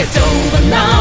It's over now.